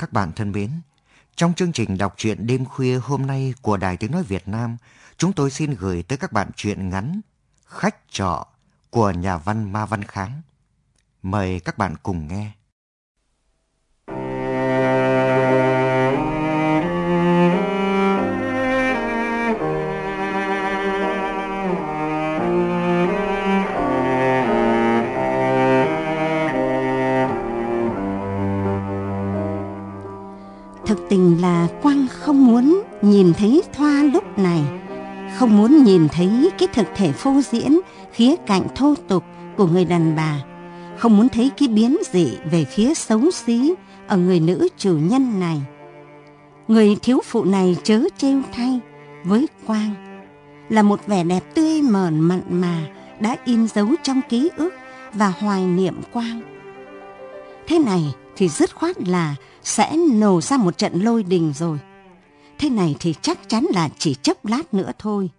Các bạn thân mến, trong chương trình đọc truyện đêm khuya hôm nay của Đài Tiếng Nói Việt Nam, chúng tôi xin gửi tới các bạn truyện ngắn Khách trọ của nhà văn Ma Văn Kháng. Mời các bạn cùng nghe. Tình là Quang không muốn nhìn thấy Thoa lúc này, không muốn nhìn thấy cái thực thể phô diễn khía cạnh thô tục của người đàn bà, không muốn thấy cái biến dị về phía xấu xí ở người nữ chủ nhân này. Người thiếu phụ này chớ trêu thay với Quang là một vẻ đẹp tươi mờn mặn mà đã in dấu trong ký ức và hoài niệm Quang. Thế này thì dứt khoát là sẽ nổ ra một trận lôi đình rồi. Thế này thì chắc chắn là chỉ chốc lát nữa thôi.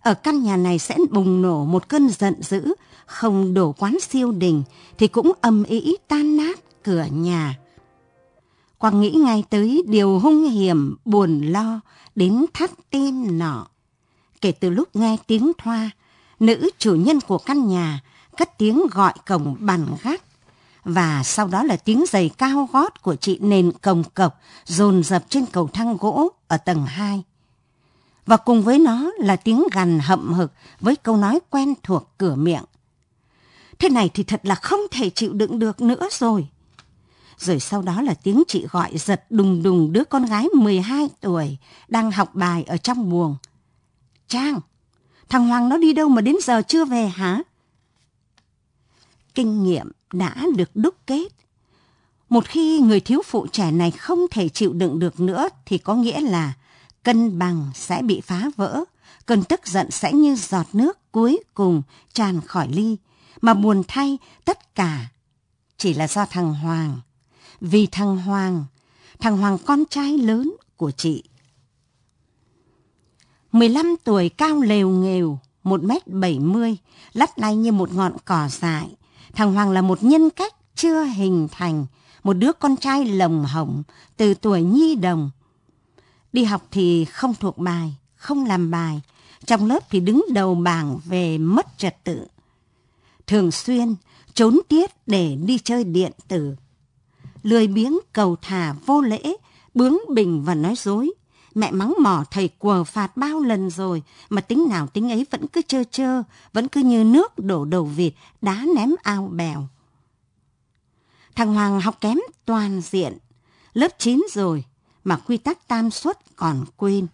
Ở căn nhà này sẽ bùng nổ một cơn giận dữ, không đổ quán siêu đình thì cũng âm ý tan nát cửa nhà. Quang nghĩ ngay tới điều hung hiểm, buồn lo đến thắt tim nọ. Kể từ lúc nghe tiếng thoa, nữ chủ nhân của căn nhà cất tiếng gọi cổng bàn gác và sau đó là tiếng giày cao gót của chị nền cồng cộc dồn dập trên cầu thang gỗ ở tầng 2. Và cùng với nó là tiếng gằn hậm hực với câu nói quen thuộc cửa miệng. Thế này thì thật là không thể chịu đựng được nữa rồi. Rồi sau đó là tiếng chị gọi giật đùng đùng đứa con gái 12 tuổi đang học bài ở trong buồng. Trang, thằng Hoàng nó đi đâu mà đến giờ chưa về hả? Kinh nghiệm đã được đúc kết. Một khi người thiếu phụ trẻ này không thể chịu đựng được nữa thì có nghĩa là cân bằng sẽ bị phá vỡ, cơn tức giận sẽ như giọt nước cuối cùng tràn khỏi ly, mà buồn thay tất cả chỉ là do thằng Hoàng. Vì thằng Hoàng, thằng Hoàng con trai lớn của chị. 15 tuổi cao lều nghèo, 1 mét 70, lắt lay như một ngọn cỏ dại, thằng Hoàng là một nhân cách chưa hình thành, một đứa con trai lồng hồng từ tuổi nhi đồng. Đi học thì không thuộc bài, không làm bài, trong lớp thì đứng đầu bảng về mất trật tự. Thường xuyên trốn tiết để đi chơi điện tử. Lười biếng cầu thả vô lễ, bướng bỉnh và nói dối. Mẹ mắng mỏ thầy quờ phạt bao lần rồi mà tính nào tính ấy vẫn cứ trơ trơ, vẫn cứ như nước đổ đầu vịt, đá ném ao bèo. Thằng Hoàng học kém toàn diện, lớp 9 rồi mà quy tắc tam suất còn quên.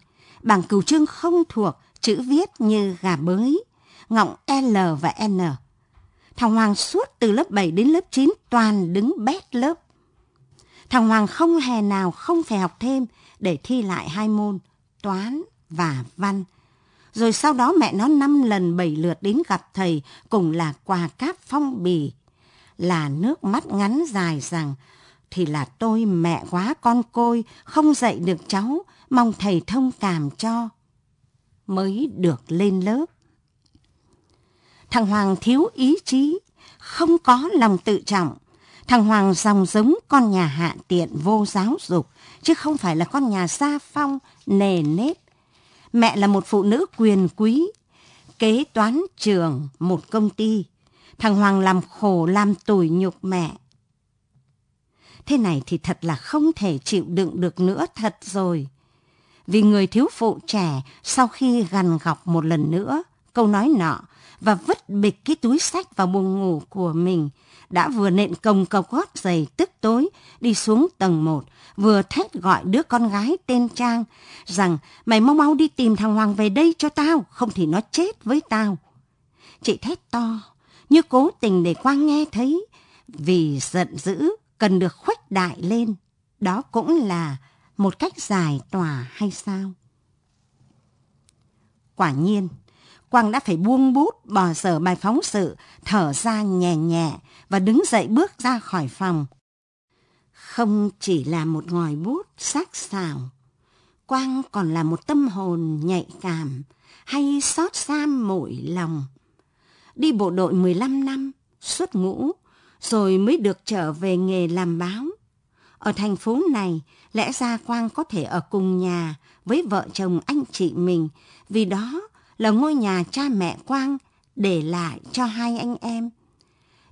Bảng cửu trương không thuộc, chữ viết như gà bới, ngọng L và N. Thằng Hoàng suốt từ lớp 7 đến lớp 9 toàn đứng bét lớp. Thằng Hoàng không hề nào không phải học thêm để thi lại hai môn toán và văn. Rồi sau đó mẹ nó năm lần bảy lượt đến gặp thầy cùng là quà cáp phong bì. Là nước mắt ngắn dài rằng thì là tôi mẹ quá con côi không dạy được cháu mong thầy thông cảm cho mới được lên lớp. Thằng Hoàng thiếu ý chí, không có lòng tự trọng. Thằng Hoàng dòng giống con nhà hạ tiện vô giáo dục, chứ không phải là con nhà gia phong, nề nếp. Mẹ là một phụ nữ quyền quý, kế toán trường một công ty. Thằng Hoàng làm khổ làm tủi nhục mẹ. Thế này thì thật là không thể chịu đựng được nữa thật rồi. Vì người thiếu phụ trẻ sau khi gằn gọc một lần nữa câu nói nọ và vứt bịch cái túi sách vào buồng ngủ của mình, đã vừa nện cồng cọc gót giày tức tối đi xuống tầng một, vừa thét gọi đứa con gái tên Trang rằng mày mau mau đi tìm thằng Hoàng về đây cho tao, không thì nó chết với tao. Chị thét to, như cố tình để Quang nghe thấy, vì giận dữ cần được khuếch đại lên. Đó cũng là một cách giải tỏa hay sao? Quả nhiên, Quang đã phải buông bút, bỏ dở bài phóng sự, thở ra nhẹ nhẹ và đứng dậy bước ra khỏi phòng. Không chỉ là một ngòi bút sắc sảo, Quang còn là một tâm hồn nhạy cảm hay xót xa mỗi lòng. Đi bộ đội 15 năm, xuất ngũ, rồi mới được trở về nghề làm báo. Ở thành phố này, lẽ ra Quang có thể ở cùng nhà với vợ chồng anh chị mình, vì đó là ngôi nhà cha mẹ Quang để lại cho hai anh em.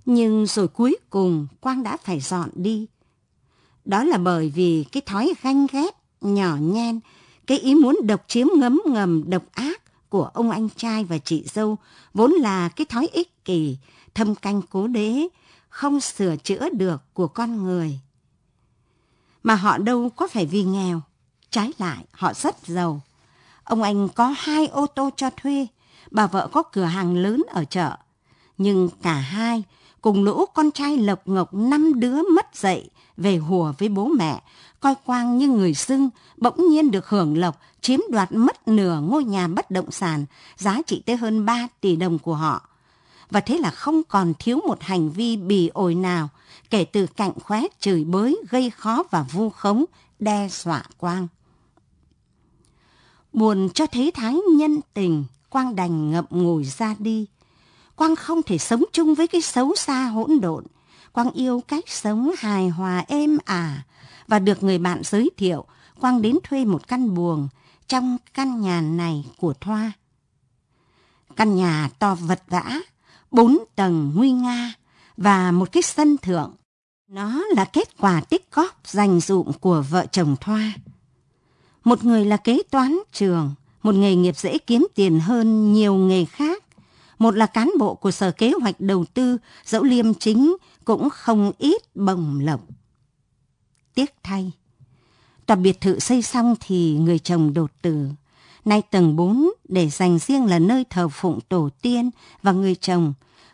Nhưng rồi cuối cùng Quang đã phải dọn đi. Đó là bởi vì cái thói ganh ghét, nhỏ nhen, cái ý muốn độc chiếm ngấm ngầm độc ác của ông anh trai và chị dâu vốn là cái thói ích kỷ, thâm canh cố đế, không sửa chữa được của con người. Mà họ đâu có phải vì nghèo, trái lại họ rất giàu. Ông anh có hai ô tô cho thuê, bà vợ có cửa hàng lớn ở chợ. Nhưng cả hai cùng lũ con trai lộc ngọc năm đứa mất dạy về hùa với bố mẹ, coi quang như người xưng, bỗng nhiên được hưởng lộc, chiếm đoạt mất nửa ngôi nhà bất động sản, giá trị tới hơn 3 tỷ đồng của họ. Và thế là không còn thiếu một hành vi bì ổi nào, kể từ cạnh khóe chửi bới, gây khó và vu khống, đe dọa quang. Buồn cho thế thái nhân tình, Quang đành ngậm ngùi ra đi. Quang không thể sống chung với cái xấu xa hỗn độn. Quang yêu cách sống hài hòa êm ả và được người bạn giới thiệu, Quang đến thuê một căn buồng trong căn nhà này của Thoa. Căn nhà to vật vã, bốn tầng nguy nga và một cái sân thượng. Nó là kết quả tích góp dành dụm của vợ chồng Thoa. Một người là kế toán trường, một nghề nghiệp dễ kiếm tiền hơn nhiều nghề khác. Một là cán bộ của Sở Kế hoạch Đầu tư, dẫu liêm chính cũng không ít bồng lộc. Tiếc thay, tòa biệt thự xây xong thì người chồng đột tử. Nay tầng 4 để dành riêng là nơi thờ phụng tổ tiên và người chồng,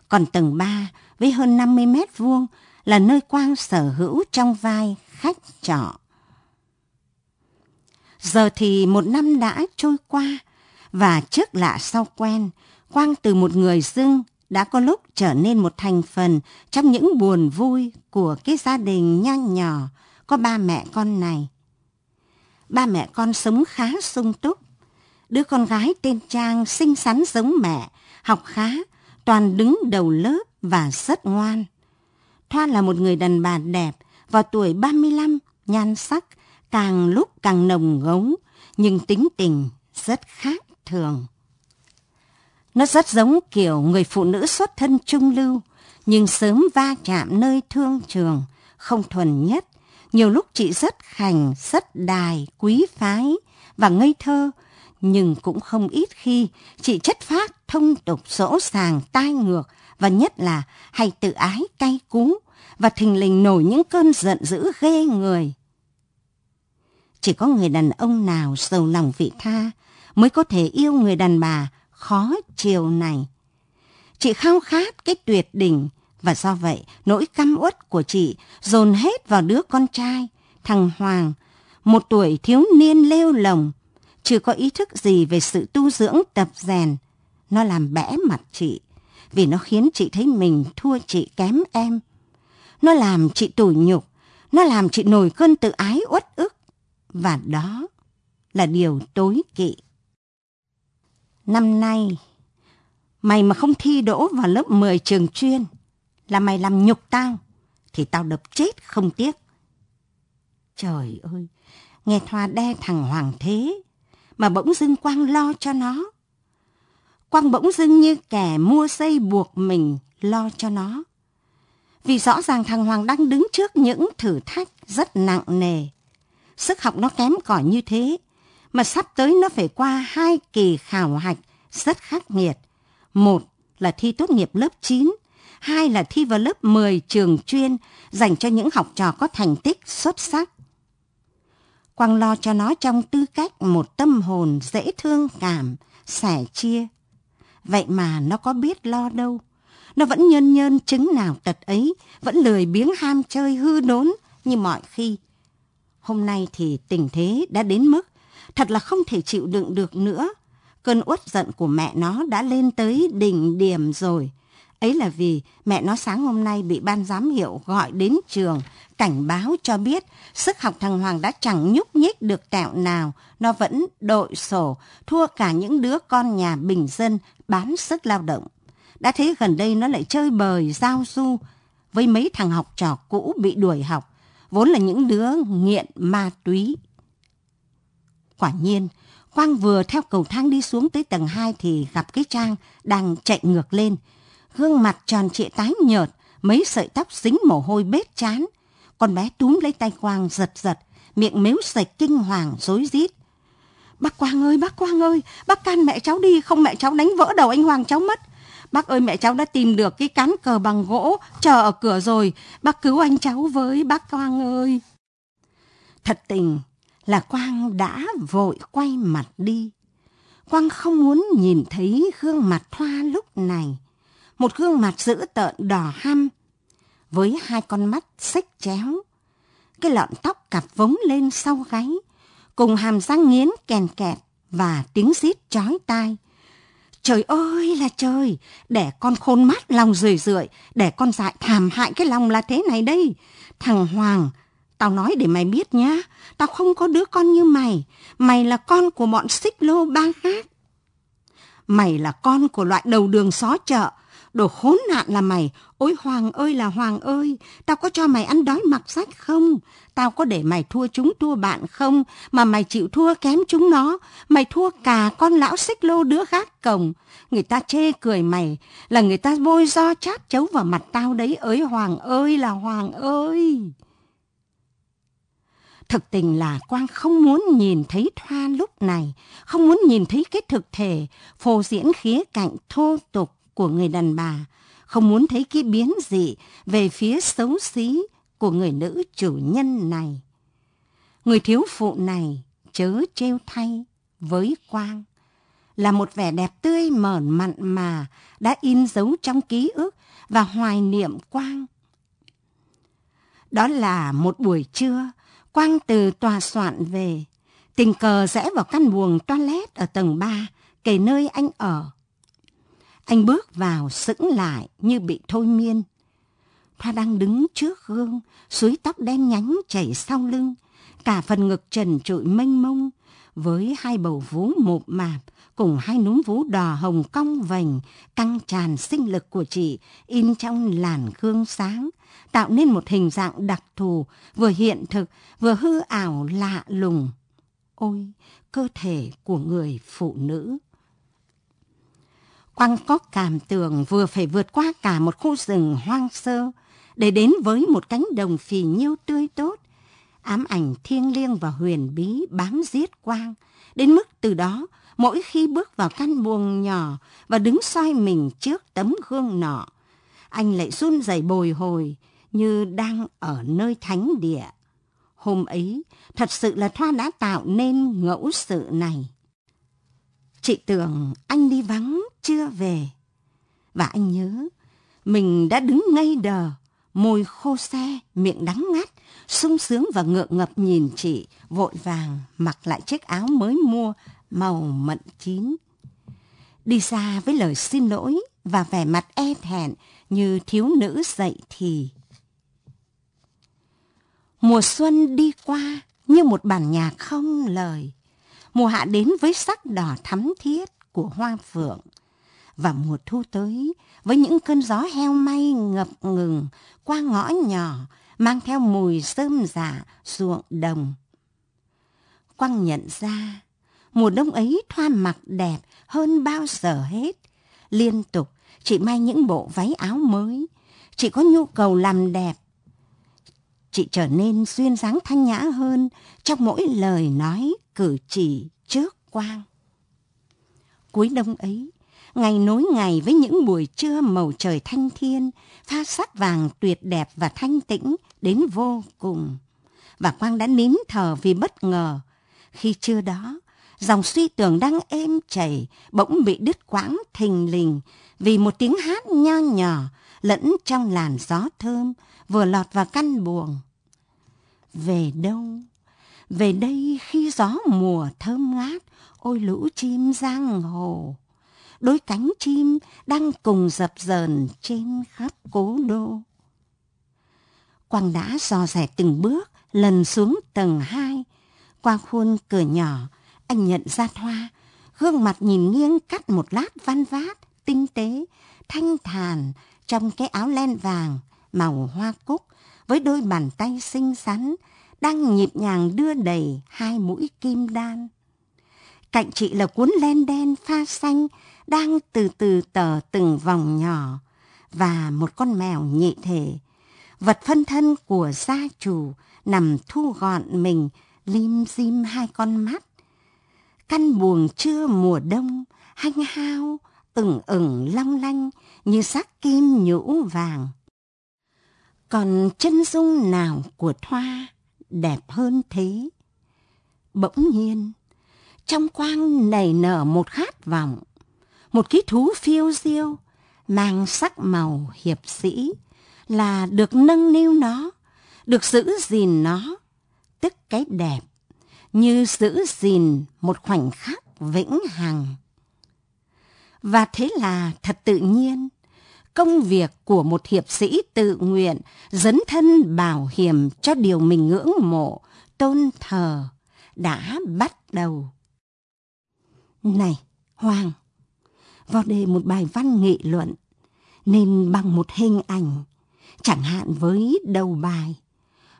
còn tầng 3 với hơn 50 mét vuông là nơi Quang sở hữu trong vai khách trọ. Giờ thì một năm đã trôi qua, và trước lạ sau quen, Quang từ một người dưng đã có lúc trở nên một thành phần trong những buồn vui của cái gia đình nho nhỏ có ba mẹ con này. Ba mẹ con sống khá sung túc. Đứa con gái tên Trang xinh xắn giống mẹ, học khá, toàn đứng đầu lớp và rất ngoan. Thoa là một người đàn bà đẹp, vào tuổi 35, nhan sắc, càng lúc càng nồng ngấu, nhưng tính tình rất khác thường. Nó rất giống kiểu người phụ nữ xuất thân trung lưu, nhưng sớm va chạm nơi thương trường, không thuần nhất. Nhiều lúc chị rất khành, rất đài, quý phái và ngây thơ, nhưng cũng không ít khi chị chất phát, thông tục, dỗ sàng, tai ngược và nhất là hay tự ái, cay cú và thình lình nổi những cơn giận dữ ghê người. Chỉ có người đàn ông nào sầu lòng vị tha mới có thể yêu người đàn bà khó chiều này. Chị khao khát cái tuyệt đỉnh và do vậy nỗi căm uất của chị dồn hết vào đứa con trai, thằng Hoàng, một tuổi thiếu niên lêu lồng, chưa có ý thức gì về sự tu dưỡng tập rèn. Nó làm bẽ mặt chị, vì nó khiến chị thấy mình thua chị kém em. Nó làm chị tủi nhục, nó làm chị nổi cơn tự ái uất ức. Và đó là điều tối kỵ. Năm nay, mày mà không thi đỗ vào lớp 10 trường chuyên, là mày làm nhục tao, thì tao đập chết không tiếc. Trời ơi, nghe Thoa đe thằng Hoàng thế, mà bỗng dưng Quang lo cho nó. Quang bỗng dưng như kẻ mua xây buộc mình lo cho nó. Vì rõ ràng thằng Hoàng đang đứng trước những thử thách rất nặng nề. Sức học nó kém cỏi như thế, mà sắp tới nó phải qua hai kỳ khảo hạch rất khắc nghiệt. Một là thi tốt nghiệp lớp 9, hai là thi vào lớp 10 trường chuyên dành cho những học trò có thành tích xuất sắc. Quang lo cho nó trong tư cách một tâm hồn dễ thương cảm, sẻ chia. Vậy mà nó có biết lo đâu. Nó vẫn nhơn nhơn chứng nào tật ấy, vẫn lười biếng ham chơi hư đốn như mọi khi. Hôm nay thì tình thế đã đến mức thật là không thể chịu đựng được nữa. Cơn uất giận của mẹ nó đã lên tới đỉnh điểm rồi. Ấy là vì mẹ nó sáng hôm nay bị ban giám hiệu gọi đến trường, cảnh báo cho biết sức học thằng Hoàng đã chẳng nhúc nhích được tẹo nào, nó vẫn đội sổ, thua cả những đứa con nhà bình dân bán sức lao động. Đã thấy gần đây nó lại chơi bời, giao du với mấy thằng học trò cũ bị đuổi học, vốn là những đứa nghiện ma túy. Quả nhiên, Quang vừa theo cầu thang đi xuống tới tầng 2 thì gặp cái Trang đang chạy ngược lên. Gương mặt tròn trịa tái nhợt, mấy sợi tóc dính mồ hôi bết chán. Con bé túm lấy tay Quang giật giật, miệng mếu sạch kinh hoàng, rối rít. Bác Quang ơi, bác Quang ơi, bác can mẹ cháu đi, không mẹ cháu đánh vỡ đầu anh Hoàng cháu mất. Bác ơi mẹ cháu đã tìm được cái cán cờ bằng gỗ chờ ở cửa rồi. Bác cứu anh cháu với bác Quang ơi. Thật tình là Quang đã vội quay mặt đi. Quang không muốn nhìn thấy gương mặt Thoa lúc này. Một gương mặt dữ tợn đỏ hăm với hai con mắt xích chéo. Cái lọn tóc cặp vống lên sau gáy cùng hàm răng nghiến kèn kẹt và tiếng rít chói tai. Trời ơi là trời, để con khôn mắt lòng rười rượi, để con dại thảm hại cái lòng là thế này đây. Thằng Hoàng, tao nói để mày biết nhá, tao không có đứa con như mày, mày là con của bọn xích lô ba khác. Mày là con của loại đầu đường xó chợ, đồ khốn nạn là mày. Ôi Hoàng ơi là Hoàng ơi, tao có cho mày ăn đói mặc sách không? Tao có để mày thua chúng thua bạn không? Mà mày chịu thua kém chúng nó. Mày thua cả con lão xích lô đứa gác cổng. Người ta chê cười mày là người ta bôi do chát chấu vào mặt tao đấy. Ơi Hoàng ơi là Hoàng ơi. Thực tình là Quang không muốn nhìn thấy Thoa lúc này, không muốn nhìn thấy cái thực thể phô diễn khía cạnh thô tục của người đàn bà, không muốn thấy cái biến dị về phía xấu xí của người nữ chủ nhân này. Người thiếu phụ này chớ trêu thay với Quang là một vẻ đẹp tươi mởn mặn mà đã in dấu trong ký ức và hoài niệm Quang. Đó là một buổi trưa, Quang từ tòa soạn về, tình cờ rẽ vào căn buồng toilet ở tầng 3, kể nơi anh ở. Anh bước vào sững lại như bị thôi miên. Thoa đang đứng trước gương, suối tóc đen nhánh chảy sau lưng, cả phần ngực trần trụi mênh mông, với hai bầu vú mộp mạp cùng hai núm vú đỏ hồng cong vành căng tràn sinh lực của chị in trong làn gương sáng, tạo nên một hình dạng đặc thù, vừa hiện thực, vừa hư ảo lạ lùng. Ôi, cơ thể của người phụ nữ! Quang có cảm tưởng vừa phải vượt qua cả một khu rừng hoang sơ để đến với một cánh đồng phì nhiêu tươi tốt, ám ảnh thiêng liêng và huyền bí bám giết Quang, đến mức từ đó mỗi khi bước vào căn buồng nhỏ và đứng soi mình trước tấm gương nọ, anh lại run rẩy bồi hồi như đang ở nơi thánh địa. Hôm ấy, thật sự là Thoa đã tạo nên ngẫu sự này. Chị tưởng anh đi vắng chưa về. Và anh nhớ, mình đã đứng ngây đờ, môi khô xe, miệng đắng ngắt, sung sướng và ngượng ngập nhìn chị, vội vàng mặc lại chiếc áo mới mua, màu mận chín. Đi xa với lời xin lỗi và vẻ mặt e thẹn như thiếu nữ dậy thì. Mùa xuân đi qua như một bản nhạc không lời mùa hạ đến với sắc đỏ thắm thiết của hoa phượng và mùa thu tới với những cơn gió heo may ngập ngừng qua ngõ nhỏ mang theo mùi sơm giả ruộng đồng. Quang nhận ra mùa đông ấy thoa mặc đẹp hơn bao giờ hết. Liên tục chị may những bộ váy áo mới. Chị có nhu cầu làm đẹp. Chị trở nên duyên dáng thanh nhã hơn trong mỗi lời nói cử chỉ trước quang. Cuối đông ấy, ngày nối ngày với những buổi trưa màu trời thanh thiên, pha sắc vàng tuyệt đẹp và thanh tĩnh đến vô cùng. Và Quang đã nín thở vì bất ngờ. Khi trưa đó, dòng suy tưởng đang êm chảy, bỗng bị đứt quãng thình lình vì một tiếng hát nho nhỏ lẫn trong làn gió thơm vừa lọt vào căn buồng. Về đâu về đây khi gió mùa thơm ngát, ôi lũ chim giang hồ. Đôi cánh chim đang cùng dập dờn trên khắp cố đô. Quang đã dò rẻ từng bước, lần xuống tầng hai. Qua khuôn cửa nhỏ, anh nhận ra Thoa, gương mặt nhìn nghiêng cắt một lát văn vát, tinh tế, thanh thản trong cái áo len vàng, màu hoa cúc, với đôi bàn tay xinh xắn đang nhịp nhàng đưa đầy hai mũi kim đan. Cạnh chị là cuốn len đen pha xanh đang từ từ tờ từng vòng nhỏ và một con mèo nhị thể. Vật phân thân của gia chủ nằm thu gọn mình lim dim hai con mắt. Căn buồng trưa mùa đông hanh hao ửng ửng long lanh như sắc kim nhũ vàng. Còn chân dung nào của Thoa đẹp hơn thế? Bỗng nhiên, trong quang nảy nở một khát vọng, một ký thú phiêu diêu, mang sắc màu hiệp sĩ, là được nâng niu nó, được giữ gìn nó, tức cái đẹp, như giữ gìn một khoảnh khắc vĩnh hằng. Và thế là thật tự nhiên, công việc của một hiệp sĩ tự nguyện dấn thân bảo hiểm cho điều mình ngưỡng mộ, tôn thờ, đã bắt đầu. Này, Hoàng, vào đề một bài văn nghị luận, nên bằng một hình ảnh, chẳng hạn với đầu bài,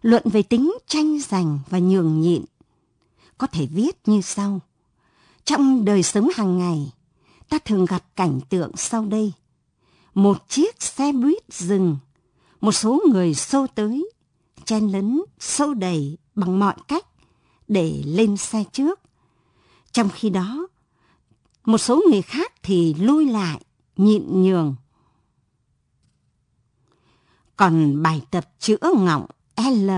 luận về tính tranh giành và nhường nhịn. Có thể viết như sau. Trong đời sống hàng ngày, ta thường gặp cảnh tượng sau đây. Một chiếc xe buýt dừng, một số người xô tới, chen lấn, xô đẩy bằng mọi cách để lên xe trước. Trong khi đó, một số người khác thì lui lại, nhịn nhường. Còn bài tập chữa ngọng L,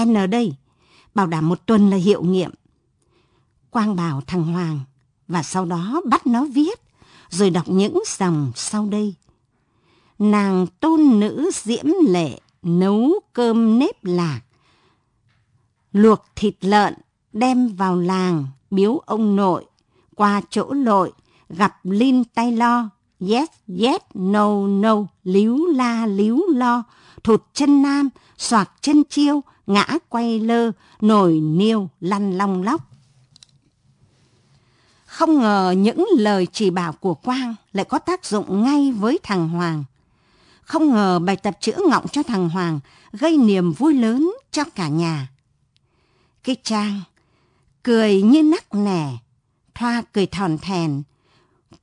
N đây, bảo đảm một tuần là hiệu nghiệm. Quang bảo thằng Hoàng và sau đó bắt nó viết, rồi đọc những dòng sau đây. Nàng tôn nữ diễm lệ nấu cơm nếp lạc, luộc thịt lợn đem vào làng biếu ông nội, qua chỗ lội gặp Linh tay lo, yes, yes, no, no, líu la, líu lo, thụt chân nam, soạt chân chiêu, ngã quay lơ, nổi niêu, lăn long lóc. Không ngờ những lời chỉ bảo của Quang lại có tác dụng ngay với thằng Hoàng. Không ngờ bài tập chữa ngọng cho thằng Hoàng gây niềm vui lớn cho cả nhà. Cái Trang cười như nắc nẻ, Thoa cười thòn thèn,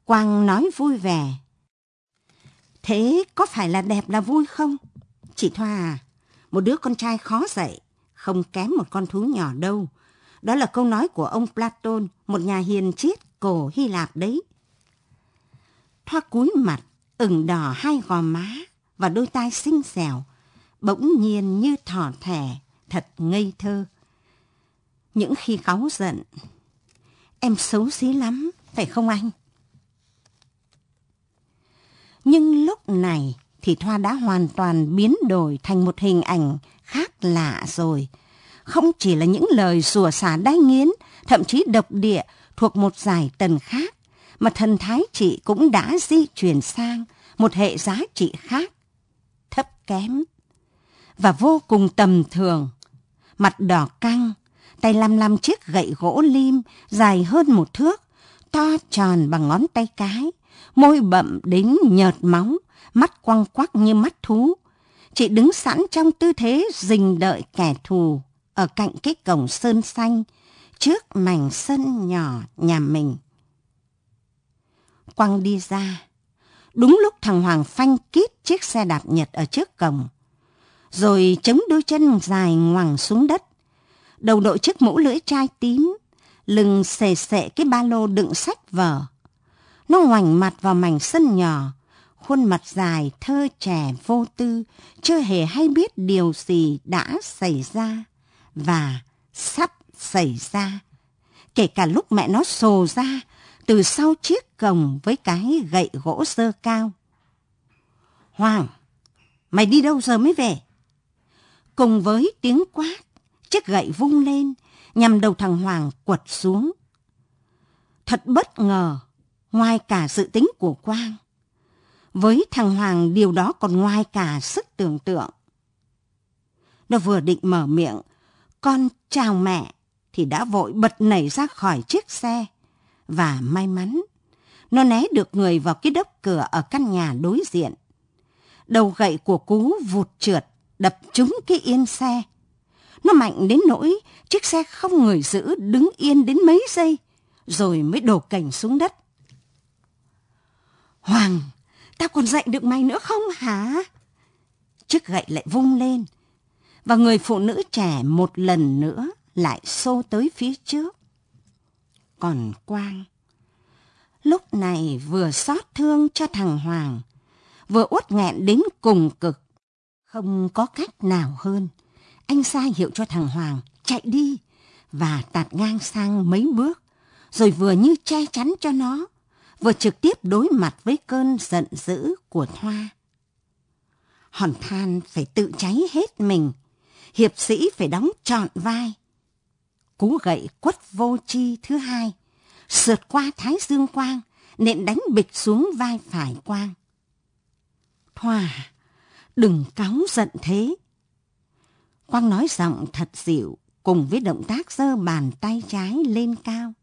Quang nói vui vẻ. Thế có phải là đẹp là vui không? Chị Thoa à, một đứa con trai khó dạy, không kém một con thú nhỏ đâu. Đó là câu nói của ông Platon, một nhà hiền triết cổ Hy Lạp đấy. Thoa cúi mặt, ửng đỏ hai gò má và đôi tai xinh xẻo, bỗng nhiên như thỏ thẻ, thật ngây thơ. Những khi cáu giận, em xấu xí lắm, phải không anh? Nhưng lúc này thì Thoa đã hoàn toàn biến đổi thành một hình ảnh khác lạ rồi. Không chỉ là những lời sủa xả đai nghiến, thậm chí độc địa thuộc một giải tần khác, mà thần thái chị cũng đã di chuyển sang một hệ giá trị khác, thấp kém và vô cùng tầm thường. Mặt đỏ căng, tay lăm lăm chiếc gậy gỗ lim dài hơn một thước, to tròn bằng ngón tay cái, môi bậm đến nhợt móng, mắt quăng quắc như mắt thú. Chị đứng sẵn trong tư thế rình đợi kẻ thù ở cạnh cái cổng sơn xanh, trước mảnh sân nhỏ nhà mình. Quang đi ra, đúng lúc thằng Hoàng phanh kít chiếc xe đạp nhật ở trước cổng, rồi chống đôi chân dài ngoằng xuống đất, đầu đội chiếc mũ lưỡi chai tím, lưng xề xệ cái ba lô đựng sách vở. Nó ngoảnh mặt vào mảnh sân nhỏ, khuôn mặt dài thơ trẻ vô tư, chưa hề hay biết điều gì đã xảy ra và sắp xảy ra. Kể cả lúc mẹ nó sồ ra từ sau chiếc cồng với cái gậy gỗ sơ cao. Hoàng, mày đi đâu giờ mới về? Cùng với tiếng quát, chiếc gậy vung lên nhằm đầu thằng Hoàng quật xuống. Thật bất ngờ, ngoài cả sự tính của Quang. Với thằng Hoàng điều đó còn ngoài cả sức tưởng tượng. Nó vừa định mở miệng, con chào mẹ thì đã vội bật nảy ra khỏi chiếc xe. Và may mắn, nó né được người vào cái đốc cửa ở căn nhà đối diện. Đầu gậy của cú vụt trượt, đập trúng cái yên xe. Nó mạnh đến nỗi chiếc xe không người giữ đứng yên đến mấy giây, rồi mới đổ cảnh xuống đất. Hoàng, tao còn dạy được mày nữa không hả? Chiếc gậy lại vung lên, và người phụ nữ trẻ một lần nữa lại xô tới phía trước. Còn Quang, lúc này vừa xót thương cho thằng Hoàng, vừa uất nghẹn đến cùng cực. Không có cách nào hơn. Anh ra hiệu cho thằng Hoàng chạy đi và tạt ngang sang mấy bước, rồi vừa như che chắn cho nó, vừa trực tiếp đối mặt với cơn giận dữ của Thoa. Hòn than phải tự cháy hết mình, hiệp sĩ phải đóng trọn vai. Cú gậy quất vô chi thứ hai, sượt qua thái dương quang, nện đánh bịch xuống vai phải quang. Thoa, đừng cáu giận thế. Quang nói giọng thật dịu, cùng với động tác giơ bàn tay trái lên cao,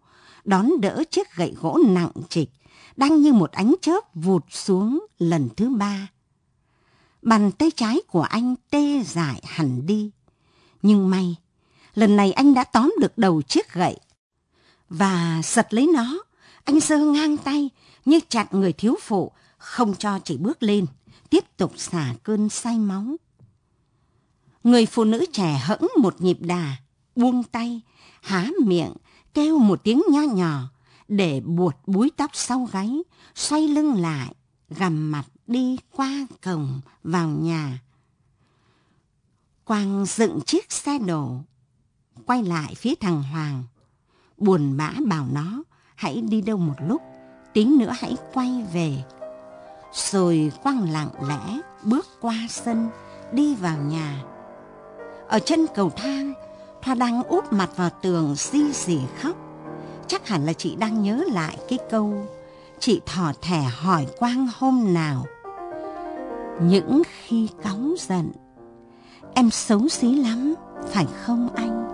đón đỡ chiếc gậy gỗ nặng trịch, đang như một ánh chớp vụt xuống lần thứ ba. Bàn tay trái của anh tê dại hẳn đi. Nhưng may, lần này anh đã tóm được đầu chiếc gậy. Và giật lấy nó, anh giơ ngang tay như chặn người thiếu phụ, không cho chị bước lên, tiếp tục xả cơn say máu. Người phụ nữ trẻ hững một nhịp đà, buông tay, há miệng, kêu một tiếng nho nhỏ, để buột búi tóc sau gáy, xoay lưng lại, gằm mặt đi qua cổng vào nhà. Quang dựng chiếc xe đổ, quay lại phía thằng Hoàng, buồn bã bảo nó hãy đi đâu một lúc, tí nữa hãy quay về. Rồi Quang lặng lẽ bước qua sân, đi vào nhà. Ở chân cầu thang, Thoa đang úp mặt vào tường si dì khóc. Chắc hẳn là chị đang nhớ lại cái câu chị thỏ thẻ hỏi Quang hôm nào. Những khi cáu giận, em xấu xí lắm, phải không anh?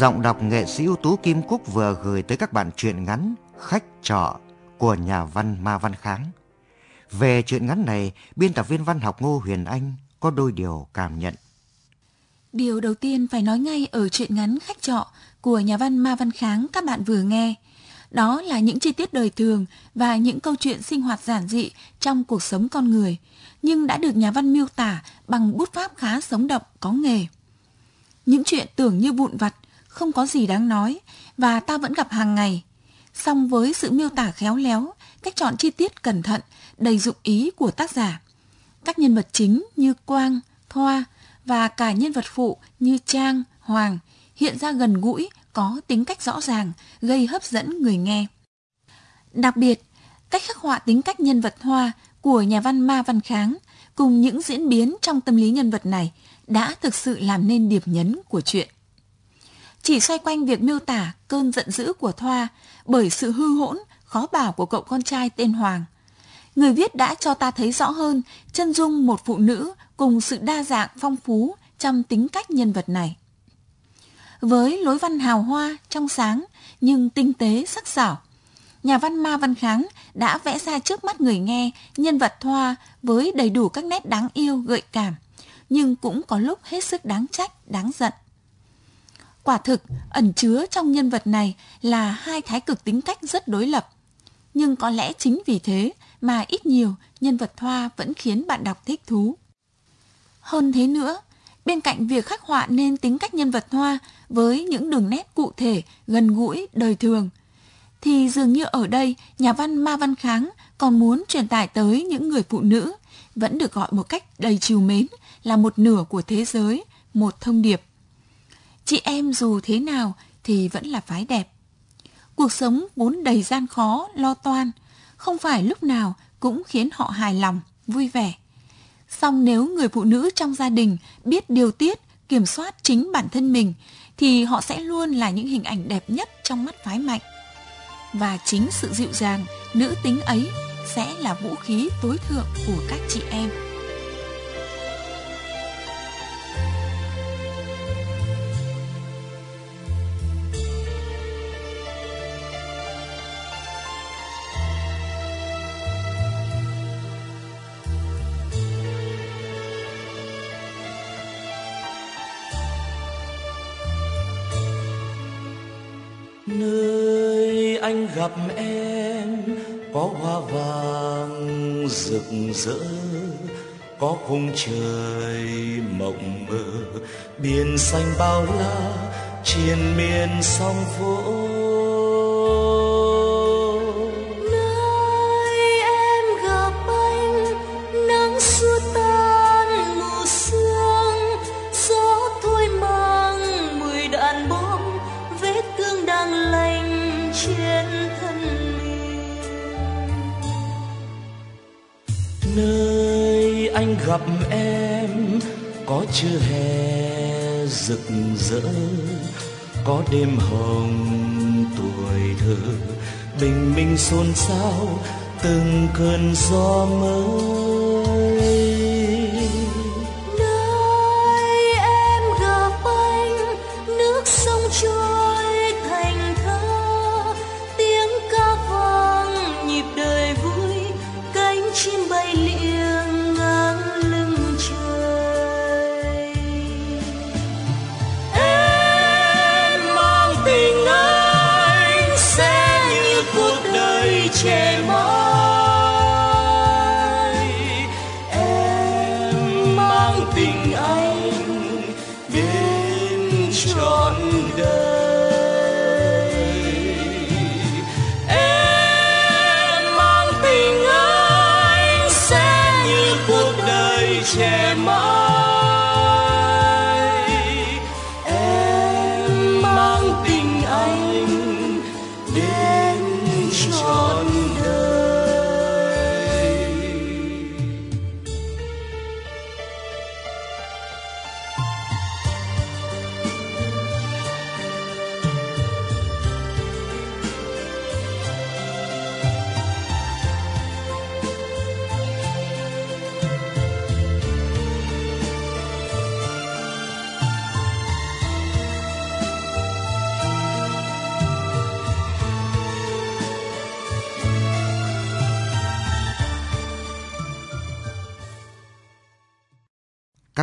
Giọng đọc nghệ sĩ ưu tú Kim Cúc vừa gửi tới các bạn truyện ngắn Khách trọ của nhà văn Ma Văn Kháng. Về truyện ngắn này, biên tập viên văn học Ngô Huyền Anh có đôi điều cảm nhận. Điều đầu tiên phải nói ngay ở truyện ngắn Khách trọ của nhà văn Ma Văn Kháng các bạn vừa nghe. Đó là những chi tiết đời thường và những câu chuyện sinh hoạt giản dị trong cuộc sống con người, nhưng đã được nhà văn miêu tả bằng bút pháp khá sống động, có nghề. Những chuyện tưởng như vụn vặt không có gì đáng nói và ta vẫn gặp hàng ngày. Song với sự miêu tả khéo léo, cách chọn chi tiết cẩn thận, đầy dụng ý của tác giả. Các nhân vật chính như Quang, Thoa và cả nhân vật phụ như Trang, Hoàng hiện ra gần gũi, có tính cách rõ ràng, gây hấp dẫn người nghe. Đặc biệt, cách khắc họa tính cách nhân vật hoa của nhà văn Ma Văn Kháng cùng những diễn biến trong tâm lý nhân vật này đã thực sự làm nên điểm nhấn của chuyện chỉ xoay quanh việc miêu tả cơn giận dữ của Thoa bởi sự hư hỗn, khó bảo của cậu con trai tên Hoàng. Người viết đã cho ta thấy rõ hơn chân dung một phụ nữ cùng sự đa dạng phong phú trong tính cách nhân vật này. Với lối văn hào hoa, trong sáng, nhưng tinh tế, sắc sảo, nhà văn Ma Văn Kháng đã vẽ ra trước mắt người nghe nhân vật Thoa với đầy đủ các nét đáng yêu, gợi cảm, nhưng cũng có lúc hết sức đáng trách, đáng giận. Quả thực, ẩn chứa trong nhân vật này là hai thái cực tính cách rất đối lập. Nhưng có lẽ chính vì thế mà ít nhiều nhân vật Thoa vẫn khiến bạn đọc thích thú. Hơn thế nữa, bên cạnh việc khắc họa nên tính cách nhân vật Thoa với những đường nét cụ thể, gần gũi, đời thường, thì dường như ở đây nhà văn Ma Văn Kháng còn muốn truyền tải tới những người phụ nữ vẫn được gọi một cách đầy trìu mến là một nửa của thế giới, một thông điệp. Chị em dù thế nào thì vẫn là phái đẹp. Cuộc sống vốn đầy gian khó, lo toan, không phải lúc nào cũng khiến họ hài lòng, vui vẻ. Song nếu người phụ nữ trong gia đình biết điều tiết, kiểm soát chính bản thân mình, thì họ sẽ luôn là những hình ảnh đẹp nhất trong mắt phái mạnh. Và chính sự dịu dàng, nữ tính ấy sẽ là vũ khí tối thượng của các chị em. Nơi anh gặp em, có hoa vàng rực rỡ, có khung trời mộng mơ. Biển xanh bao la, triền miên sông vỗ. Đêm hồng tuổi thơ bình minh xôn xao từng cơn gió mới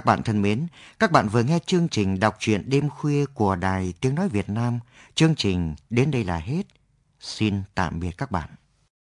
bạn thân mến, các bạn vừa nghe chương trình đọc truyện đêm khuya của Đài Tiếng Nói Việt Nam. Chương trình đến đây là hết. Xin tạm biệt các bạn.